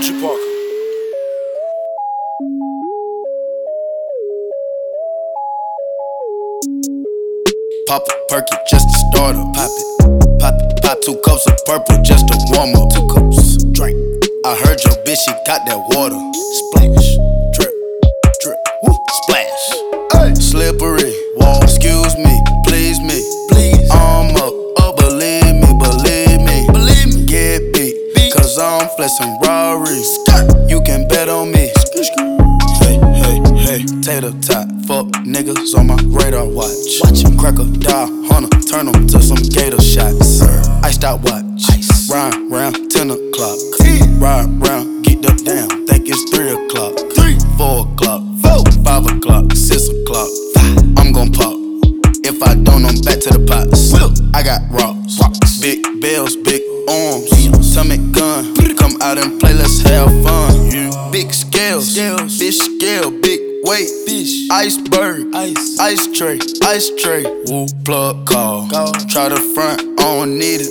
Parker. Pop a perky just to start up. Pop it. Pop it. Pop two cups of purple just to warm up. Two cups. Drink. I heard your bitch, she got that water. Splash. Hey, tater tot. Fuck niggas on my radar watch. Watch him crack a die, hunter, turn him to some gator shots. Iced out watch. Ice. Ride round 10 o'clock. Ride round, get up down. Think it's 3 o'clock. 3, 4 o'clock. 4, 5 o'clock. 6 o'clock. I'm gon' pop. If I don't, I'm back to the pots. I got rocks. rocks. Big bells, big arms. Tommy gun. Come out and play, let's have fun. Big scales, fish scale, big weight, fish, iceberg, ice, ice tray, ice tray. Woo, plug call. Try the front, I don't need it,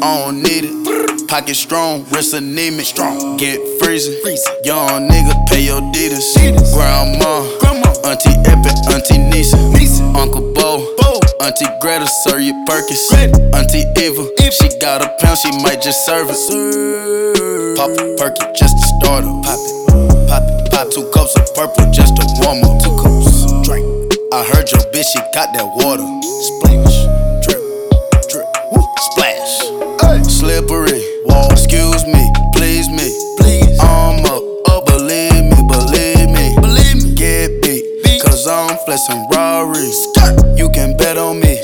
I don't need it. Pocket strong, wrist anemic, strong. Get freezing, young nigga, pay your deeders. Grandma, Auntie Epic, Auntie Nisa, Uncle Bo, Bo. Auntie Greta, sir, you Perkins. Auntie Eva, if she got a pound, she might just serve it. Pop a perky just to start. Pop it, pop it, pop two cups of purple just to warm up. Two cups, drink. I heard your bitch, she got that water. Splash, drip, drip, woo, splash. Slippery, wall. Excuse me, please me, please. I'm up, oh believe me, believe me, believe me. Get beat, cause I'm flexing Rari. You can bet on me.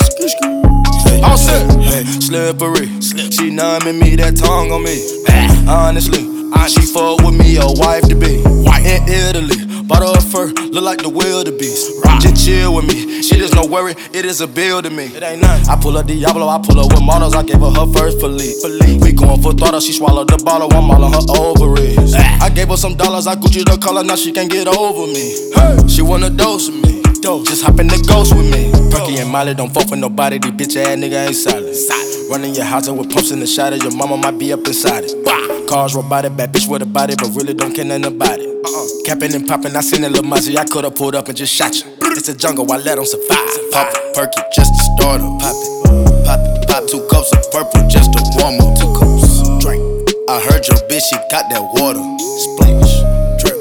Hey, All set. Hey, Slippery. She numbing me, that tongue on me. Honestly, she fuck with me, a wife to be. In Italy, bought her a fur, look like the wildebeest. Just chill with me. It is no worry, it is a bill to me. It ain't nothing. I pull up Diablo, I pull up with models. I gave her her first Philippe. We going for throttle, she swallowed the bottle. I'm all on her ovaries. Ah. I gave her some dollars, I Gucci the color, now she can't get over me. She wanna dose with me. Just hop in the ghost with me. Perky and Molly don't fuck with nobody. These bitch ass nigga ain't solid. Running your house and with pumps in the shot Your mama might be up inside it. Cars robotic, bad bitch with a body, but really don't care nothing about it. Uh-uh. Capping and popping, I seen a little Mozzie. I could've pulled up and just shot you. It's a jungle, I let 'em survive. Pop a perky just to start her. Pop it, pop it, pop two cups of purple just to warm up. Two cups, drink. I heard your bitch, she got that water. Splash, drip,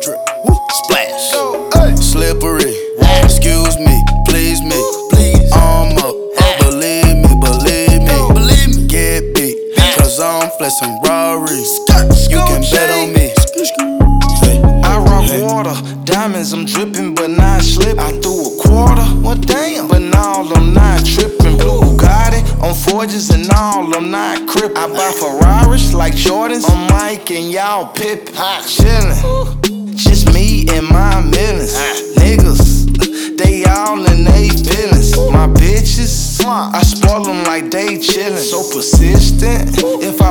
drip, woo, splash. Slippery, I'm flexing Rari. You can bet on me. I rock water, diamonds, I'm dripping, but not slipping. I threw a quarter, well damn, but now I'm not tripping. Blue Bugatti on forges and all, I'm not crippin'. I buy Ferraris like Jordans, I'm Mike and y'all Pippin. Chillin', just me and my millions. Niggas, they all in they feelings. My bitches, I spoil them like they chillin'. So persistent, if I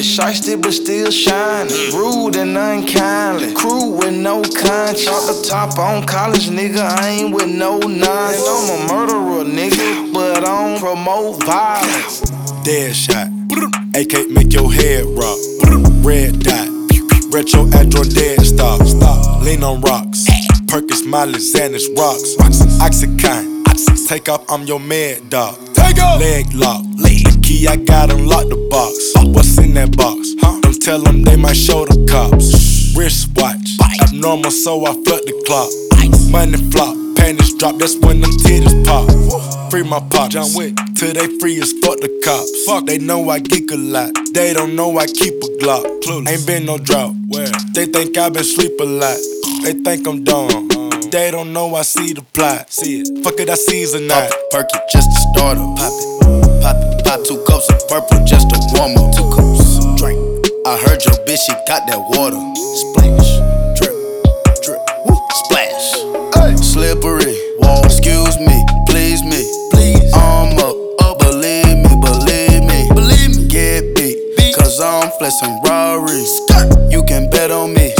grimy, shiesty but still shining. Rude and unkindly, crew with no conscience. Off the top on college, nigga, I ain't with no nonsense. I'm a murderer, nigga, but I don't promote violence. Dead shot. AK make your head rock. Red dot. Retro Android dead stop. Stop. Lean on rocks. Perkins, Miley, Xanax, rocks. Oxycontin. Take off, I'm your mad dog. Take off. Leg lock. The key, I got unlock the box. What's in that box? Don't tell them they might show the cops. Wristwatch. Abnormal, so I flood the clock. Money flop. Panties drop, that's when them titties pop. Free my pop, John Wick, till they free as fuck the cops. Fuck, they know I geek a lot. They don't know I keep a Glock. Ain't been no drought. Where? They think I been sleep a lot. They think I'm dumb. Uh-huh. They don't know I see the plot. See it. Fuck it, I season that. a perky just to start her. Pop it, pop it, pop two cups of purple just to warm up. Two cups. I heard your bitch, she got that water. Splash, drip, drip, woo, splash. Ay. Slippery, wall, excuse me, please me. Please. I'm up, oh, believe me, believe me. Believe me. Get beat, beat. cause I'm flexing Rari. You can bet on me.